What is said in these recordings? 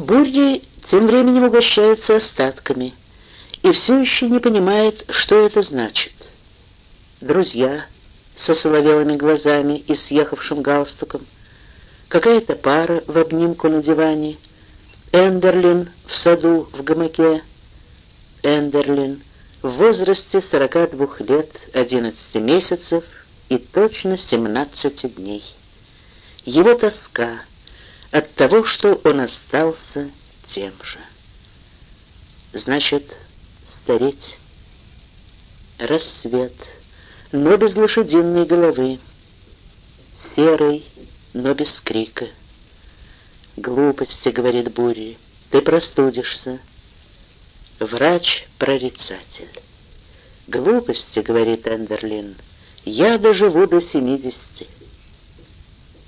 Бурди тем временем угощается остатками и все еще не понимает, что это значит. Друзья со соловелыми глазами и съехавшим галстуком, какая-то пара в обнимку на диване, Эндерлин в саду в гамаке, Эндерлин в возрасте 42 лет, 11 месяцев и точно 17 дней. Его тоска от того, что он остался тем же. Значит, стареть. Рассвет, но без лошадиной головы. Серый, но без крика. «Глупости», — говорит Бурри, — «ты простудишься». Врач-прорицатель. «Глупости», — говорит Эндерлин, — «я доживу до семидесяти».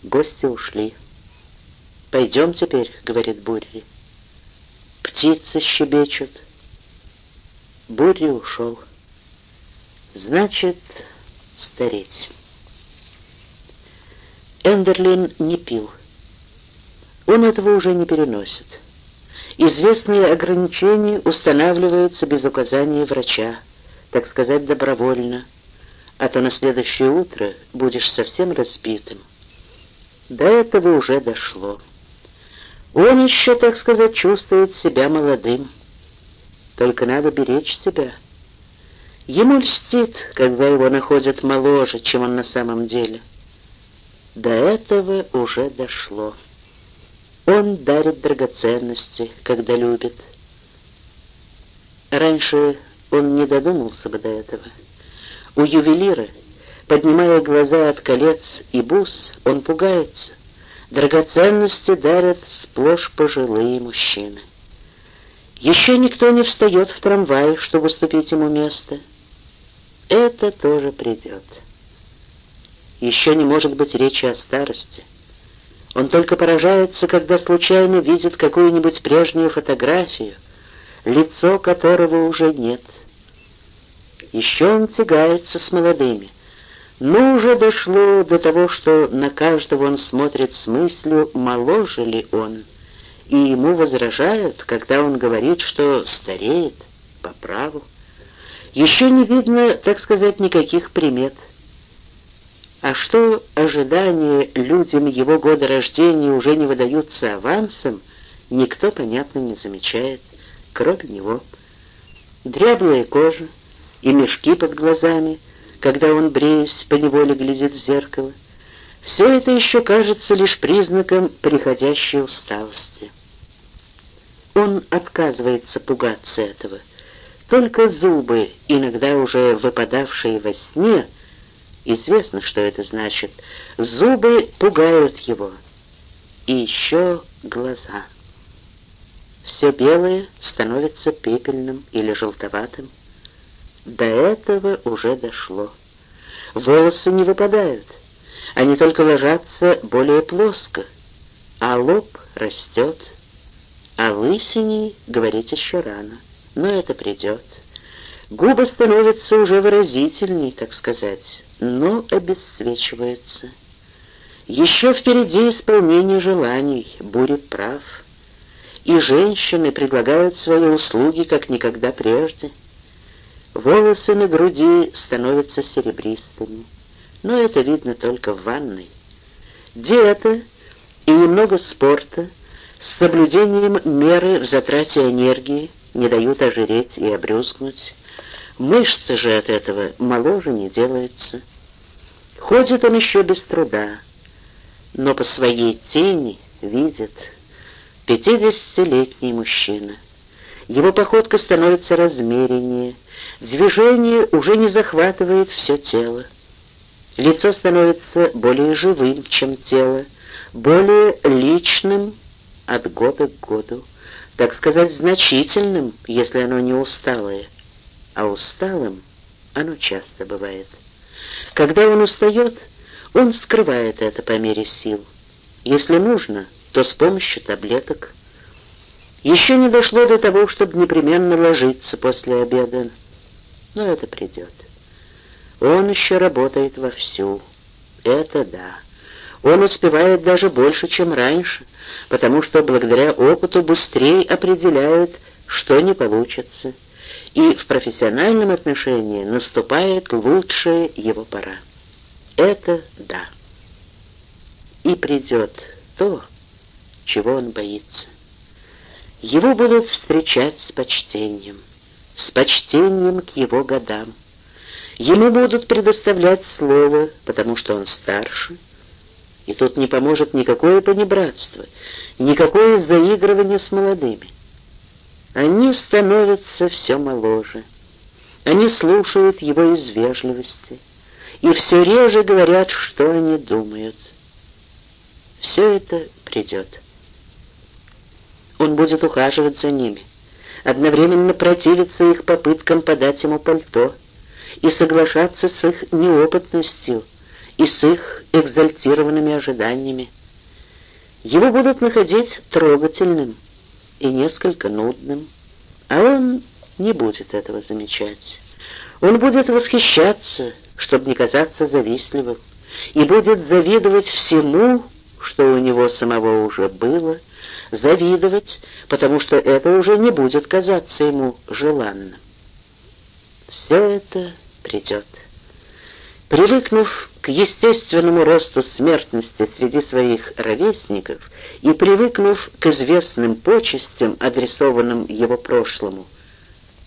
Гости ушли. «Пойдем теперь», — говорит Бурри. Птицы щебечут. Бурри ушел. Значит, стареть. Эндерлин не пил. Он этого уже не переносит. Известные ограничения устанавливаются без указания врача, так сказать, добровольно, а то на следующее утро будешь совсем разбитым. До этого уже дошло. Он еще, так сказать, чувствует себя молодым. Только надо беречь себя. Ему льстит, когда его находят моложе, чем он на самом деле. До этого уже дошло. Он дарит драгоценности, когда любит. Раньше он не додумался бы до этого. У ювелира, поднимая глаза от колец и бус, он пугается. Драгоценности дарят сплошь пожилые мужчины. Еще никто не встает в трамвай, чтобы уступить ему место. Это тоже придет. Еще не может быть речи о старости. Он только поражается, когда случайно видит какую-нибудь прежнюю фотографию, лицо которого уже нет. Еще он тягается с молодыми, но уже дошло до того, что на каждого он смотрит с мыслью, моложе ли он, и ему возражают, когда он говорит, что стареет по праву. Еще не видно, так сказать, никаких примет — а что ожидания людям его года рождения уже не выдаются авансом, никто, понятно, не замечает, кроме него. Дряблая кожа и мешки под глазами, когда он, бреясь, поневоле глядит в зеркало, все это еще кажется лишь признаком приходящей усталости. Он отказывается пугаться этого. Только зубы, иногда уже выпадавшие во сне, — Известно, что это значит. Зубы пугают его. И еще глаза. Все белое становится пепельным или желтоватым. До этого уже дошло. Волосы не выпадают. Они только ложатся более плоско, а лоб растет. О лысине говорить еще рано, но это придет. Губы становятся уже выразительней, так сказать, но обесцвечиваются. Еще впереди исполнение желаний, будет прав. И женщины предлагают свои услуги, как никогда прежде. Волосы на груди становятся серебристыми, но это видно только в ванной. Диета и немного спорта с соблюдением меры в затрате энергии не дают ожиреть и обрюзгнуть. Мышцы же от этого моложе не делаются. Ходит он еще без труда, но по своей тени видит пятидесятилетний мужчина. Его походка становится размереннее, движение уже не захватывает все тело. Лицо становится более живым, чем тело, более личным от года к году, так сказать, значительным, если оно не усталое, а усталым оно часто бывает. Когда он устает, он скрывает это по мере сил. Если нужно, то с помощью таблеток. Еще не дошло до того, чтобы непременно ложиться после обеда, но это придет. Он еще работает вовсю. Это да. Он успевает даже больше, чем раньше, потому что благодаря опыту быстрее определяет, что не получится, и в профессиональном отношении наступает лучшая его пора. Это да. И придет то, чего он боится. Его будут встречать с почтением, с почтением к его годам. Ему будут предоставлять слово, потому что он старше, и тут не поможет никакое понебратство, никакое заигрывание с молодыми. Они становятся все моложе. Они слушают его из вежливости и все реже говорят, что они думают. Все это придет. Он будет ухаживать за ними, одновременно противиться их попыткам подать ему пальто и соглашаться с их неопытностью и с их экзальтированными ожиданиями. Его будут находить трогательным и несколько нудным, а он не будет этого замечать. Он будет восхищаться, чтобы не казаться завистливым, и будет завидовать всему, что у него самого уже было, завидовать, потому что это уже не будет казаться ему желанным. Все это придет. Привыкнув к естественному росту смертности среди своих ровесников и привыкнув к известным почестям, адресованным его прошлому,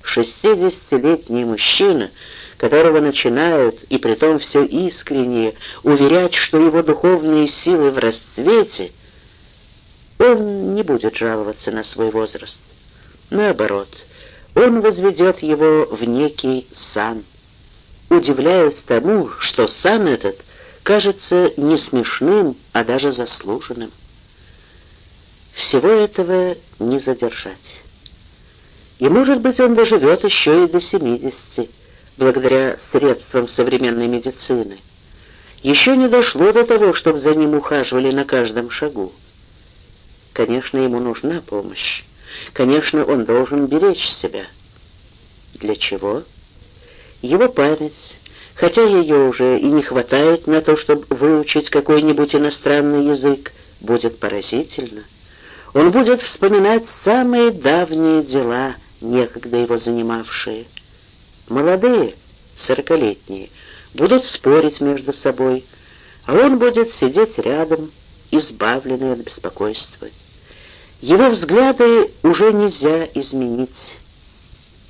шестидесятилетний мужчина, которого начинают, и притом все искреннее, уверять, что его духовные силы в расцвете, он не будет жаловаться на свой возраст. Наоборот, он возведет его в некий сан — удивляясь тому, что сан этот кажется не смешным, а даже заслуженным. Всего этого не задержать. И, может быть, он доживет еще и до 70, благодаря средствам современной медицины. Еще не дошло до того, чтобы за ним ухаживали на каждом шагу. Конечно, ему нужна помощь. Конечно, он должен беречь себя. Для чего? Его память, хотя ее уже и не хватает на то, чтобы выучить какой-нибудь иностранный язык, будет поразительно. Он будет вспоминать самые давние дела, некогда его занимавшие. Молодые, сорокалетние, будут спорить между собой, а он будет сидеть рядом, избавленный от беспокойства. Его взгляды уже нельзя изменить.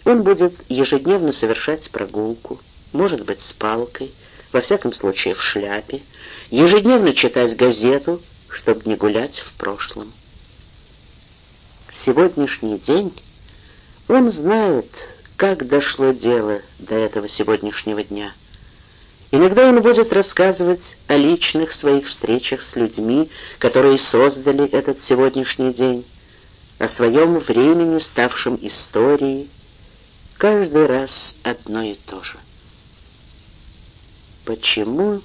Он будет ежедневно совершать прогулку, может быть, с палкой, во всяком случае в шляпе, ежедневно читать газету, чтобы не гулять в прошлом. Сегодняшний день он знает, как дошло дело до этого сегодняшнего дня. Иногда он будет рассказывать о личных своих встречах с людьми, которые создали этот сегодняшний день, о своем времени, ставшем историей, Каждый раз одно и то же. Почему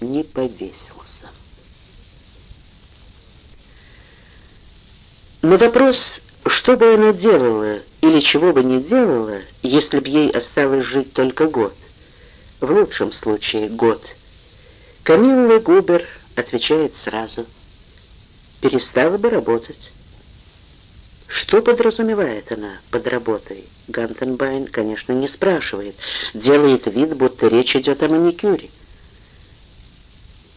не повесился? На вопрос, что бы она делала или чего бы не делала, если б ей осталось жить только год, в лучшем случае год, Камилла Губер отвечает сразу, перестала бы работать. Что подразумевает она под работой? Гантенбайн, конечно, не спрашивает. Делает вид, будто речь идет о маникюре.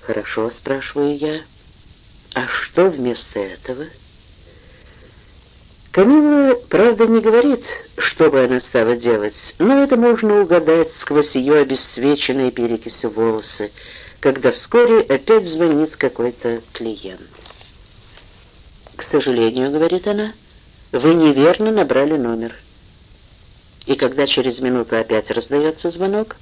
«Хорошо», — спрашиваю я. «А что вместо этого?» Камила, правда, не говорит, что бы она стала делать, но это можно угадать сквозь ее обесцвеченные перекисью волосы, когда вскоре опять звонит какой-то клиент. «К сожалению», — говорит она, — вы неверно набрали номер. И когда через минуту опять раздается звонок,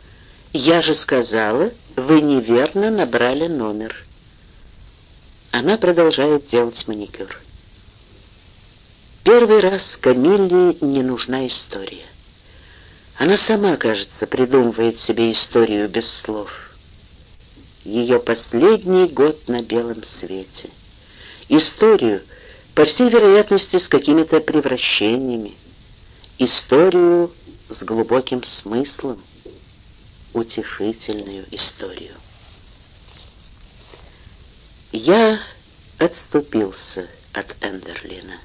я же сказала, вы неверно набрали номер. Она продолжает делать маникюр. Первый раз Камилле не нужна история. Она сама, кажется, придумывает себе историю без слов. Ее последний год на белом свете. Историю, по всей вероятности, с какими-то превращениями, историю с глубоким смыслом, утешительную историю. Я отступился от Эндерлина.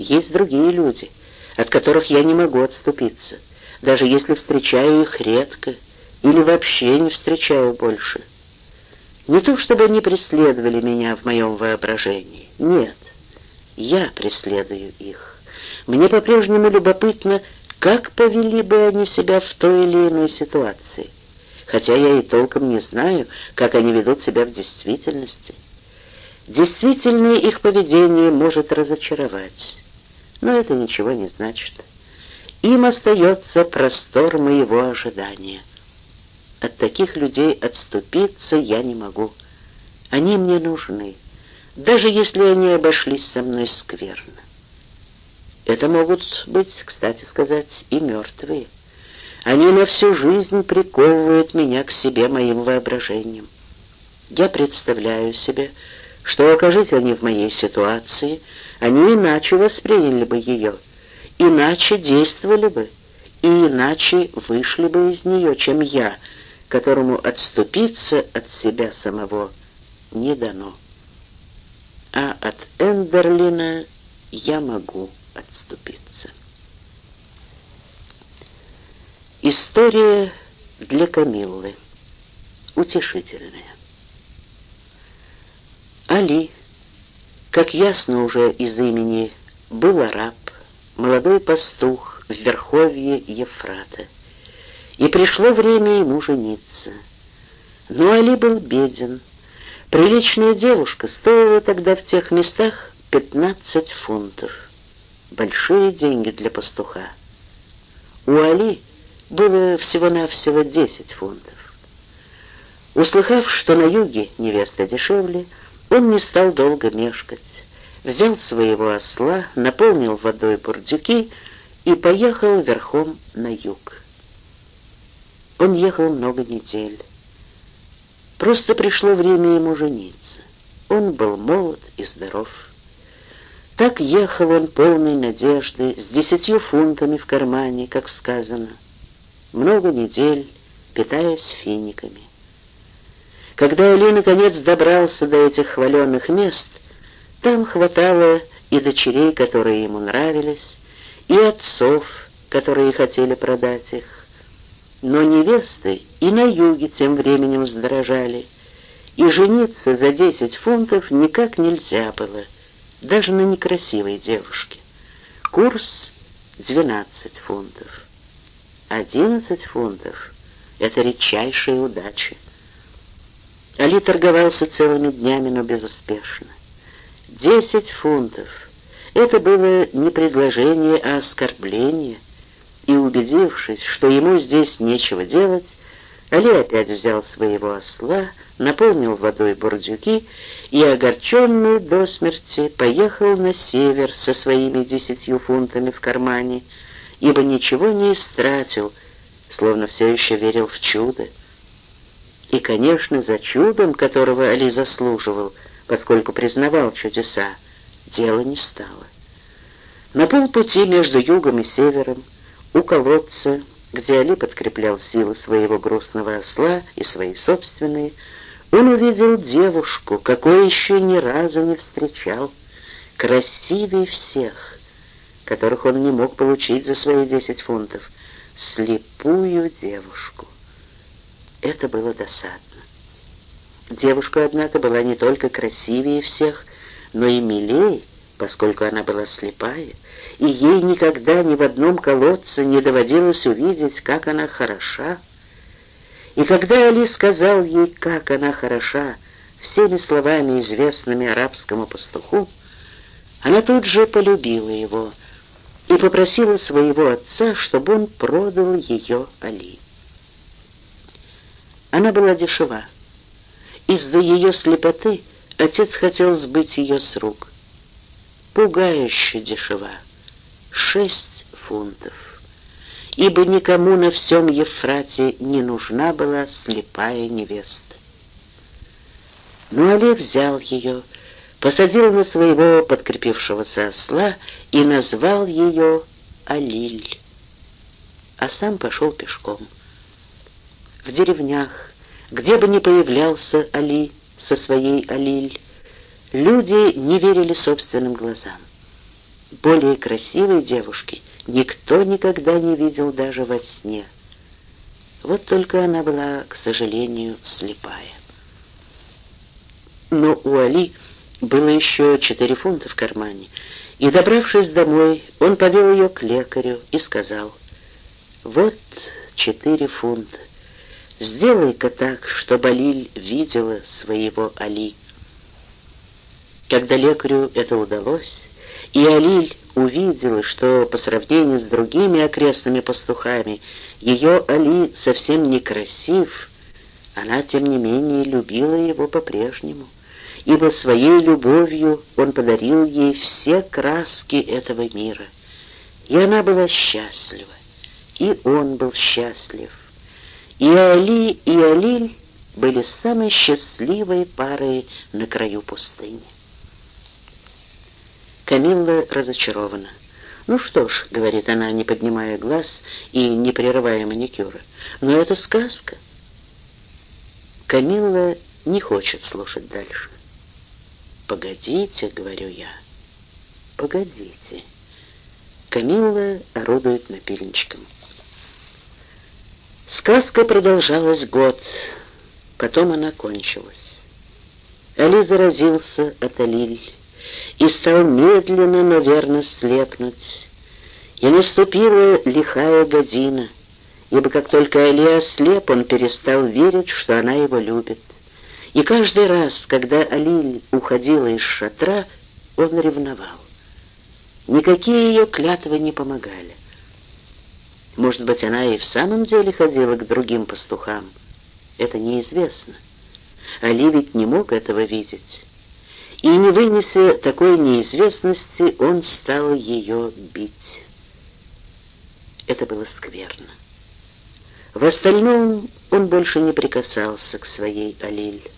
Есть другие люди, от которых я не могу отступиться, даже если встречаю их редко или вообще не встречаю больше. Не то, чтобы они преследовали меня в моем воображении. Нет, я преследую их. Мне по-прежнему любопытно, как повели бы они себя в той или иной ситуации, хотя я и толком не знаю, как они ведут себя в действительности. Действительное их поведение может разочаровать, но это ничего не значит. Им остается простор моего ожидания. От таких людей отступиться я не могу. Они мне нужны, даже если они обошлись со мной скверно. Это могут быть, кстати сказать, и мертвые. Они на всю жизнь приковывают меня к себе моим воображением. Я представляю себе, что, окажись они в моей ситуации, они иначе восприняли бы ее, иначе действовали бы, и иначе вышли бы из нее, чем я, которому отступиться от себя самого не дано. А от Эндерлина я могу отступиться. История для Камиллы. Утешительная. Али, как ясно уже из имени, был араб, молодой пастух в верховье Ефрата. И пришло время ему жениться. Но Али был беден. Приличная девушка стоила тогда в тех местах 15 фунтов. Большие деньги для пастуха. У Али было всего-навсего 10 фунтов. Услыхав, что на юге невеста дешевле, он не стал долго мешкать. Взял своего осла, наполнил водой бурдюки и поехал верхом на юг. Он ехал много недель. Просто пришло время ему жениться. Он был молод и здоров. Так ехал он полной надежды, с десятью фунтами в кармане, как сказано, много недель, питаясь финиками. Когда Али наконец добрался до этих хваленных мест, там хватало и дочерей, которые ему нравились, и отцов, которые хотели продать их. Но невесты и на юге тем временем сдорожали, и жениться за десять фунтов никак нельзя было, даже на некрасивой девушке. Курс — двенадцать фунтов. Одиннадцать фунтов — это редчайшая удача. Али торговался целыми днями, но безуспешно. Десять фунтов — это было не предложение, а оскорбление. И убедившись, что ему здесь нечего делать, Али опять взял своего осла, наполнил водой бурдюки и, огорченный до смерти, поехал на север со своими десятью фунтами в кармане, ибо ничего не истратил, словно все еще верил в чудо. И, конечно, за чудом, которого Али заслуживал, поскольку признавал чудеса, дело не стало. На полпути между югом и севером, у колодца, где Али подкреплял силы своего грустного осла и свои собственные, он увидел девушку, какой еще ни разу не встречал, красивей всех, которых он не мог получить за свои десять фунтов, слепую девушку. Это было досадно. Девушка, однако, была не только красивее всех, но и милее, поскольку она была слепая, и ей никогда ни в одном колодце не доводилось увидеть, как она хороша. И когда Али сказал ей, как она хороша, всеми словами, известными арабскому пастуху, она тут же полюбила его и попросила своего отца, чтобы он продал ее Али. Она была дешева. Из-за ее слепоты отец хотел сбыть ее с рук. Пугающе дешева. Шесть фунтов. Ибо никому на всем Ефрате не нужна была слепая невеста. Но Али взял ее, посадил на своего подкрепившегося осла и назвал ее Алиль, а сам пошел пешком в деревнях, где бы ни появлялся Али, со своей Алиль, люди не верили собственным глазам. Более красивой девушки никто никогда не видел даже во сне. Вот только она была, к сожалению, слепая. Но у Али было еще четыре фунта в кармане, и, добравшись домой, он повел ее к лекарю и сказал, «Вот четыре фунта. Сделай-ка так, чтобы Алиль видела своего Али». Когда лекарю это удалось, и Алиль увидела, что по сравнению с другими окрестными пастухами ее Али совсем не красив, она, тем не менее, любила его по-прежнему, ибо своей любовью он подарил ей все краски этого мира. И она была счастлива, и он был счастлив. И Али, и Алиль были самой счастливой парой на краю пустыни. Камилла разочарована. «Ну что ж», — говорит она, не поднимая глаз и не прерывая маникюра, — «но это сказка». Камилла не хочет слушать дальше. «Погодите», — говорю я, — «погодите». Камилла орудует напильничком. Сказка продолжалась год, потом она кончилась. Али заразился от Алиль и стал медленно, но верно слепнуть. И наступила лихая година, ибо как только Али ослеп, он перестал верить, что она его любит. И каждый раз, когда Алиль уходила из шатра, он ревновал. Никакие ее клятвы не помогали. Может быть, она и в самом деле ходила к другим пастухам. Это неизвестно. Али ведь не мог этого видеть и, не вынеся такой неизвестности, он стал ее бить. Это было скверно. В остальном он больше не прикасался к своей Алиль.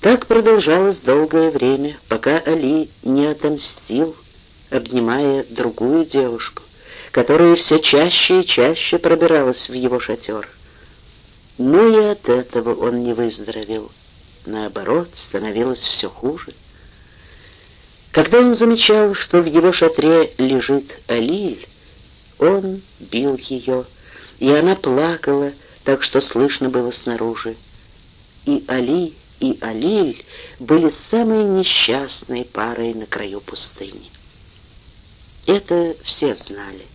Так продолжалось долгое время, пока Али не отомстил, обнимая другую девушку, которая все чаще и чаще пробиралась в его шатер. Но и от этого он не выздоровел наоборот, становилось все хуже. Когда он замечал, что в его шатре лежит Алиль, он бил ее, и она плакала, так что слышно было снаружи. И Али, и Алиль были самой несчастной парой на краю пустыни. Это все знали.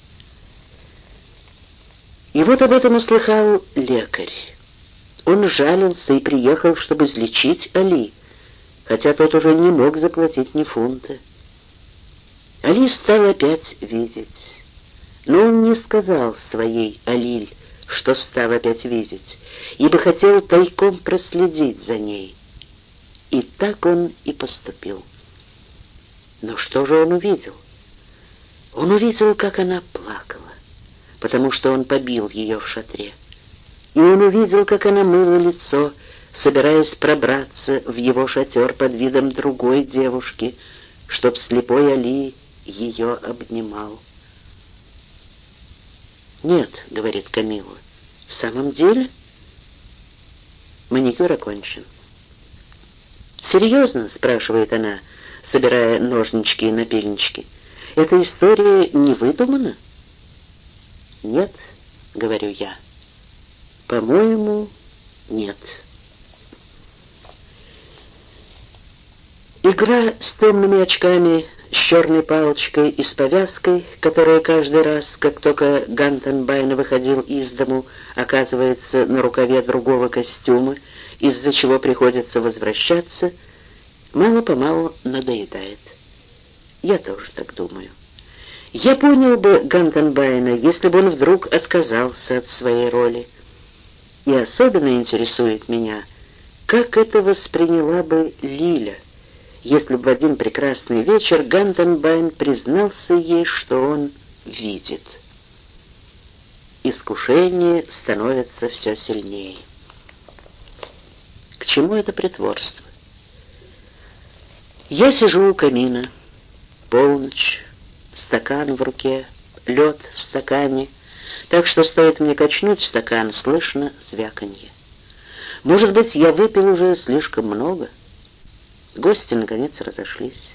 И вот об этом услыхал лекарь. Он жалился и приехал, чтобы излечить Али, хотя тот уже не мог заплатить ни фунта. Али стал опять видеть, но он не сказал своей Алиль, что стал опять видеть, ибо хотел тайком проследить за ней. И так он и поступил. Но что же он увидел? Он увидел, как она плакала, потому что он побил ее в шатре и он увидел, как она мыла лицо, собираясь пробраться в его шатер под видом другой девушки, чтоб слепой Али ее обнимал. «Нет», — говорит Камила, — «в самом деле?» Маникюр окончен. «Серьезно?» — спрашивает она, собирая ножнички и напильнички. «Эта история не выдумана?» «Нет», — говорю я. По-моему, нет. Игра с темными очками, с черной палочкой и с повязкой, которая каждый раз, как только Гантенбайн выходил из дому, оказывается на рукаве другого костюма, из-за чего приходится возвращаться, мало-помалу надоедает. Я тоже так думаю. Я понял бы Гантенбайна, если бы он вдруг отказался от своей роли. И особенно интересует меня, как это восприняла бы Лиля, если бы в один прекрасный вечер Гантенбайн признался ей, что он видит. Искушение становится все сильнее. К чему это притворство? Я сижу у камина, полночь, стакан в руке, лед в стакане — так что стоит мне качнуть стакан, слышно звяканье. Может быть, я выпил уже слишком много? Гости, наконец, разошлись.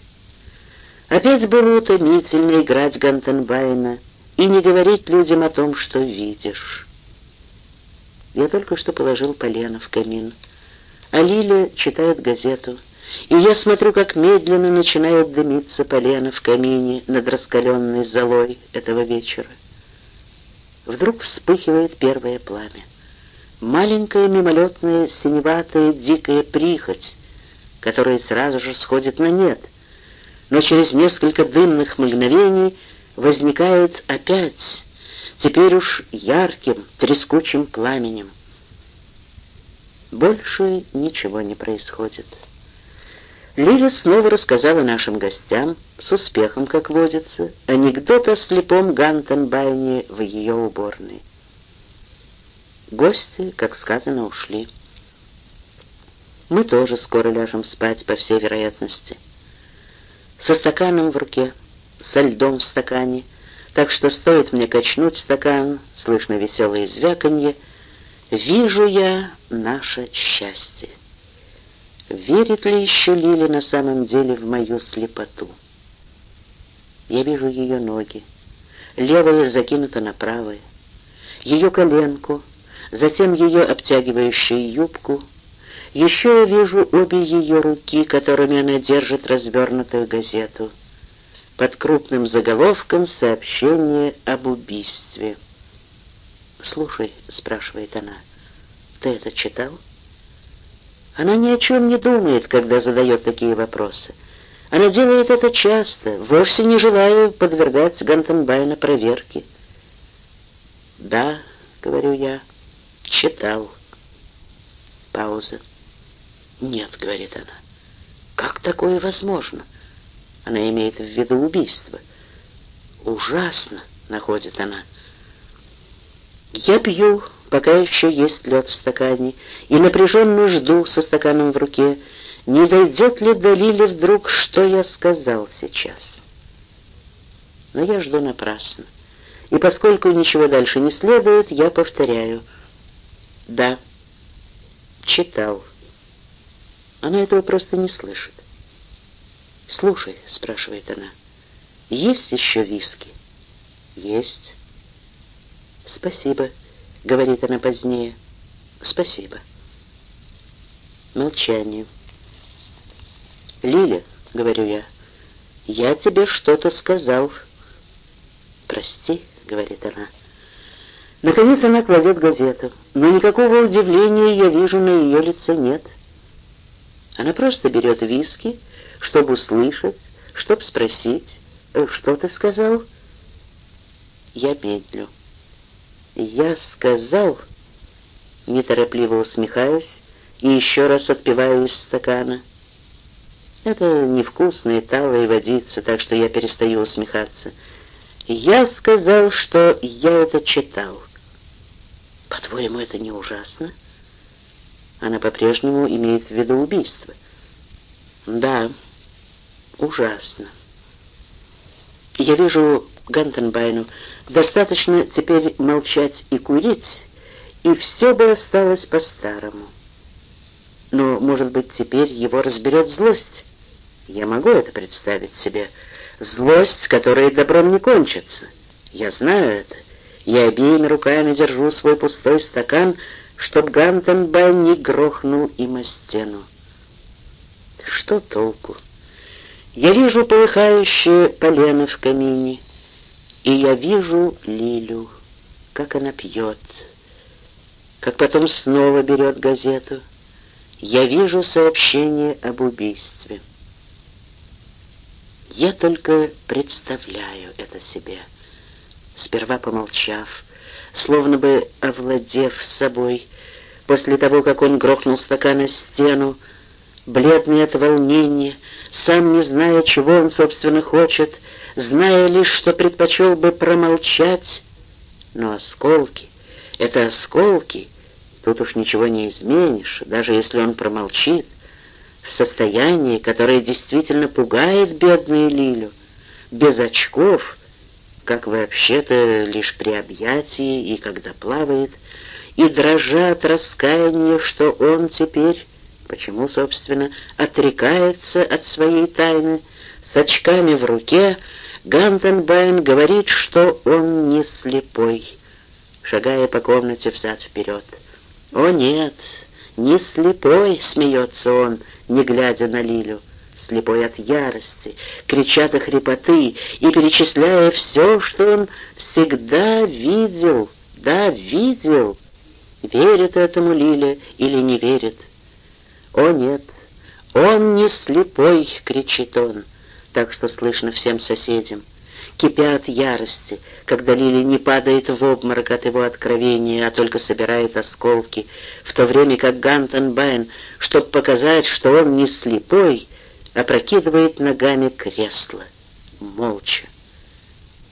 Опять было утомительно играть Гантенбайна и не говорить людям о том, что видишь. Я только что положил полено в камин, а Лиля читает газету, и я смотрю, как медленно начинает дымиться полено в камине над раскаленной золой этого вечера. Вдруг вспыхивает первое пламя. Маленькая мимолетная синеватая дикая прихоть, которая сразу же сходит на нет, но через несколько дымных мгновений возникает опять, теперь уж ярким, трескучим пламенем. Больше ничего не происходит. Лиля снова рассказала нашим гостям, с успехом, как водится, анекдот о слепом Гантенбайне в ее уборной. Гости, как сказано, ушли. Мы тоже скоро ляжем спать, по всей вероятности. Со стаканом в руке, со льдом в стакане, так что стоит мне качнуть стакан, слышно веселое звяканье, вижу я наше счастье. Верит ли еще Лили на самом деле в мою слепоту? Я вижу ее ноги. Левая закинута на правое. Ее коленку, затем ее обтягивающую юбку. Еще я вижу обе ее руки, которыми она держит развернутую газету. Под крупным заголовком сообщение об убийстве. «Слушай», — спрашивает она, — «ты это читал?» Она ни о чем не думает, когда задает такие вопросы. Она делает это часто, вовсе не желая подвергать Гантенбайна проверке. «Да», — говорю я, — «читал». Пауза. «Нет», — говорит она, — «как такое возможно?» Она имеет в виду убийство. «Ужасно», — находит она. Я пью пока еще есть лед в стакане, и напряженно жду со стаканом в руке, не дойдет ли до Лили вдруг, что я сказал сейчас. Но я жду напрасно, и поскольку ничего дальше не следует, я повторяю. Да, читал. Она этого просто не слышит. «Слушай», — спрашивает она, — «есть еще виски?» «Есть». «Спасибо», — говорит она позднее. «Спасибо». Молчание. «Лиля», — говорю я, — «я тебе что-то сказал». «Прости», — говорит она. Наконец она кладет газету, но никакого удивления я вижу на ее лице нет. Она просто берет виски, чтобы услышать, чтобы спросить, «Э, «Что ты сказал?» Я медлю. «Я сказал...» Неторопливо усмехаюсь и еще раз отпиваю из стакана. Это невкусная талая водица, так что я перестаю усмехаться. Я сказал, что я это читал. По-твоему, это не ужасно? Она по-прежнему имеет в виду убийство. Да, ужасно. Я вижу Гантенбайну, достаточно теперь молчать и курить, и все бы осталось по-старому. Но, может быть, теперь его разберет злость. Я могу это представить себе. Злость, которая добром не кончится. Я знаю это. Я обеими руками держу свой пустой стакан, чтоб Гантенбайн не грохнул им о стену. Что толку? Я вижу полыхающее полено в камине, и я вижу Лилю, как она пьет, как потом снова берет газету. Я вижу сообщение об убийстве. Я только представляю это себе. Сперва помолчав, словно бы овладев собой, после того, как он грохнул стакан о стену, бледный от волнения, сам не зная, чего он, собственно, хочет, зная лишь, что предпочел бы промолчать. Но осколки — это осколки, тут уж ничего не изменишь, даже если он промолчит, в состоянии, которое действительно пугает бедную Лилю, без очков, как вообще-то лишь при объятии и когда плавает, и дрожа от раскаяния, что он теперь, почему, собственно, отрекается от своей тайны, с очками в руке, Гантенбайн говорит, что он не слепой, шагая по комнате взад-вперед. «О нет, не слепой!» — смеется он, не глядя на Лилю слепой от ярости, крича до хрипоты и перечисляя все, что он всегда видел, да, видел. Верит этому Лиля или не верит? О нет, он не слепой, кричит он, так что слышно всем соседям. Кипя от ярости, когда Лили не падает в обморок от его откровения, а только собирает осколки, в то время как Гантон Бен, чтобы показать, что он не слепой, опрокидывает ногами кресло, молча.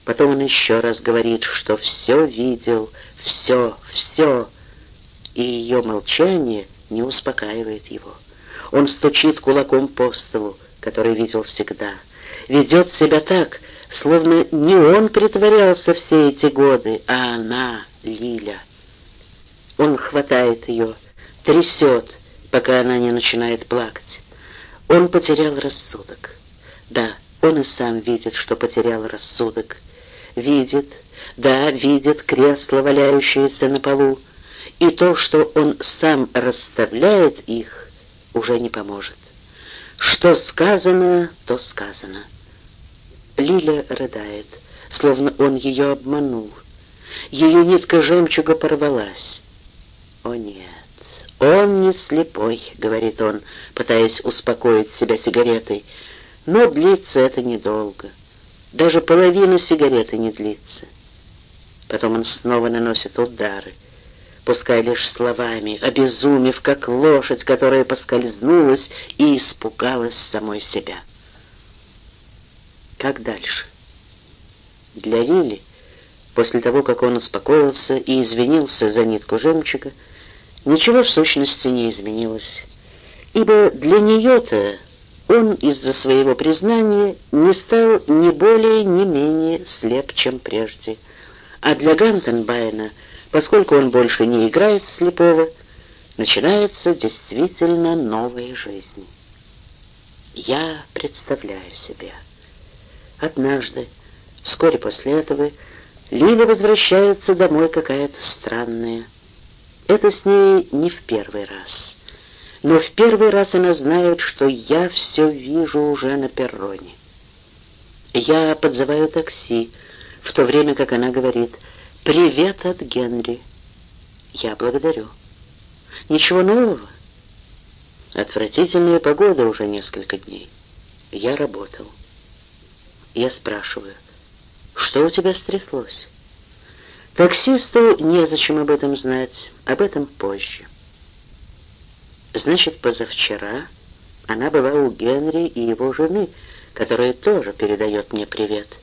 Потом он еще раз говорит, что все видел, все, все, и ее молчание не успокаивает его. Он стучит кулаком по столу, который видел всегда, ведет себя так, словно не он притворялся все эти годы, а она, Лиля. Он хватает ее, трясет, пока она не начинает плакать. Он потерял рассудок. Да, он и сам видит, что потерял рассудок. Видит, да, видит кресло, валяющееся на полу, и то, что он сам расставляет их, уже не поможет. Что сказано, то сказано. Лиля рыдает, словно он ее обманул. Ее нитка жемчуга порвалась. О нет! «Он не слепой», — говорит он, пытаясь успокоить себя сигаретой. «Но длится это недолго. Даже половина сигареты не длится». Потом он снова наносит удары, пускай лишь словами, обезумев, как лошадь, которая поскользнулась и испугалась самой себя. Как дальше? Для Лили, после того, как он успокоился и извинился за нитку жемчуга, ничего в сущности не изменилось, ибо для нее-то он из-за своего признания не стал ни более, ни менее слеп, чем прежде. А для Гантенбайна, поскольку он больше не играет слепого, начинается действительно новая жизнь. Я представляю себе. Однажды, вскоре после этого, Лиля возвращается домой какая-то странная, это с ней не в первый раз. Но в первый раз она знает, что я все вижу уже на перроне. Я подзываю такси, в то время как она говорит «Привет от Генри». Я благодарю. Ничего нового? Отвратительная погода уже несколько дней. Я работал. Я спрашиваю, что у тебя стряслось? Таксисту незачем об этом знать, об этом позже. Значит, позавчера она была у Генри и его жены, которая тоже передает мне привет.